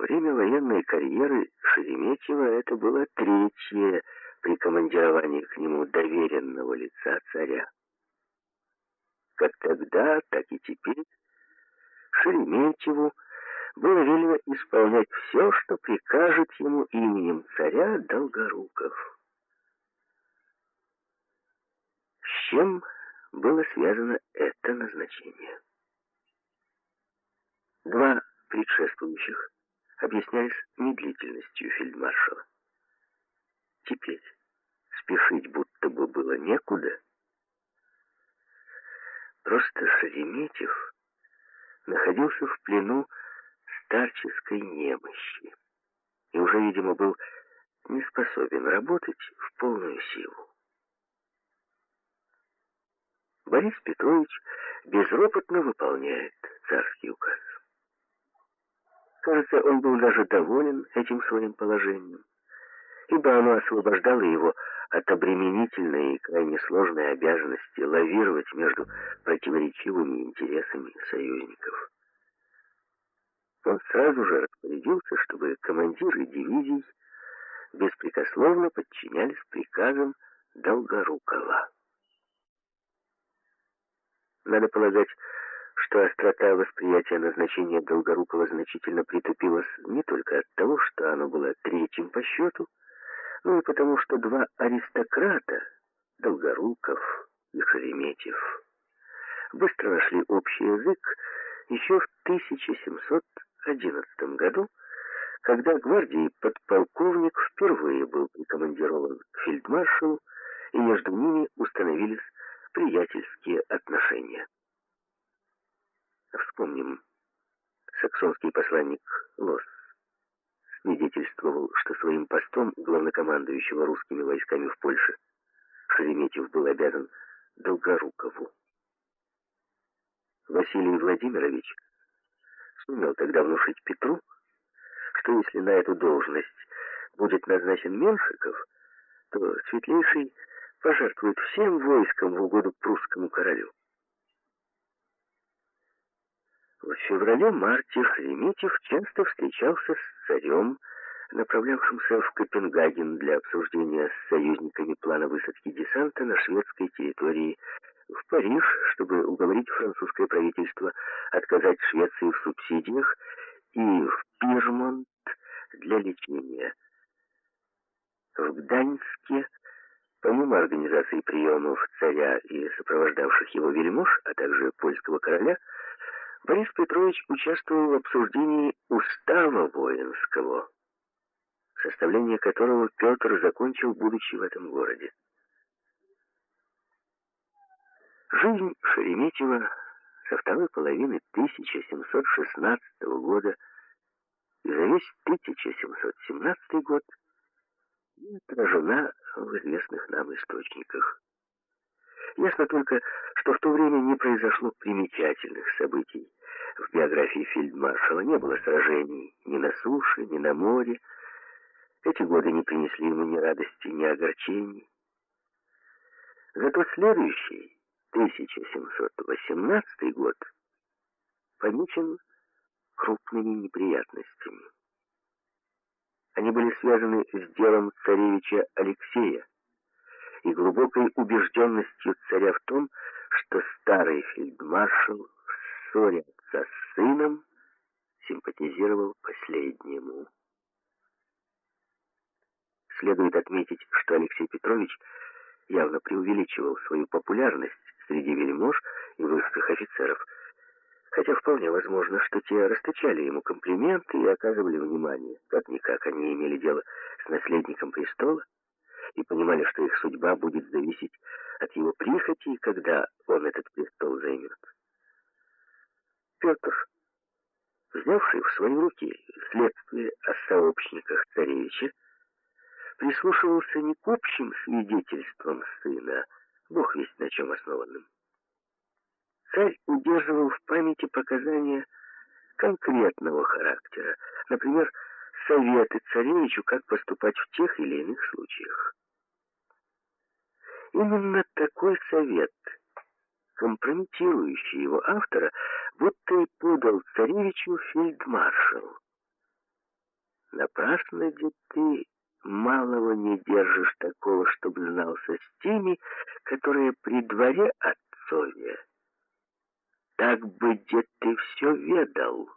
Время военной карьеры Шереметьева это было третье прикомандирование к нему доверенного лица царя. Как тогда, так и теперь Шереметьеву было велено исполнять все, что прикажет ему именем царя Долгоруков. С чем было связано это назначение? Два предшествующих объяснялись медлительностью фельдмаршала. Теперь спешить будто бы было некуда. Просто Шереметьев находился в плену старческой немощи и уже, видимо, был не способен работать в полную силу. Борис Петрович безропотно выполняет царский указ. Кажется, он был даже доволен этим своим положением, ибо оно освобождало его от обременительной и крайне сложной обязанности лавировать между противоречивыми интересами союзников. Он сразу же распорядился, чтобы командиры дивизий беспрекословно подчинялись приказам Долгорукова. Надо полагать, что острота восприятия назначения Долгорукова значительно притупилась не только от того, что оно было третьим по счету, но и потому, что два аристократа, Долгоруков и Шереметьев, быстро нашли общий язык еще в 1711 году, когда гвардии подполковник впервые был прикомандирован к фельдмаршалу, и между ними установились приятельские отношения. Вспомним, саксонский посланник Лосс свидетельствовал, что своим постом главнокомандующего русскими войсками в Польше Шереметьев был обязан Долгорукову. Василий Владимирович сумел тогда внушить Петру, что если на эту должность будет назначен Меншиков, то Светлейший пожертвует всем войском в угоду прусскому королю. В феврале-марте Шереметьев часто встречался с царем, направлявшимся в Копенгаген для обсуждения с союзниками плана высадки десанта на шведской территории, в Париж, чтобы уговорить французское правительство отказать Швеции в субсидиях, и в Пирмонт для лечения. В Гданьске, помимо организации приемов царя и сопровождавших его вельмож, а также польского короля, Борис Петрович участвовал в обсуждении устава воинского, составление которого Петр закончил, будучи в этом городе. Жизнь Шереметьева со второй половины 1716 года и за весь 1717 год не отражена в известных нам источниках. Ясно только, что в то время не произошло примечательных событий. В биографии фельдмаршала не было сражений ни на суше, ни на море. Эти годы не принесли ему ни радости, ни огорчений. Зато следующий, 1718 год, помечен крупными неприятностями. Они были связаны с делом царевича Алексея, и глубокой убежденностью царя в том, что старый фельдмаршал в ссоре отца сыном симпатизировал последнему. Следует отметить, что Алексей Петрович явно преувеличивал свою популярность среди вельмож и высших офицеров, хотя вполне возможно, что те расточали ему комплименты и оказывали внимание. Как-никак они имели дело с наследником престола, и понимали, что их судьба будет зависеть от его прихоти, когда он этот престол займет. Петр, взявший в свои руки следствие о сообщниках царевича, прислушивался не к общим свидетельствам сына, бог весть на чем основанным. Царь удерживал в памяти показания конкретного характера, например, советы царевичу, как поступать в тех или иных случаях. Именно такой совет, компрометирующий его автора, будто и подал царевичу фельдмаршал. Напрасно, где ты малого не держишь такого, чтобы знался с теми, которые при дворе отцове. Так бы, где ты все ведал».